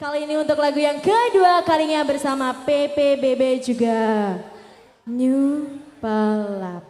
Kali ini untuk lagu yang kedua kalinya bersama PPBB juga. New Palapa.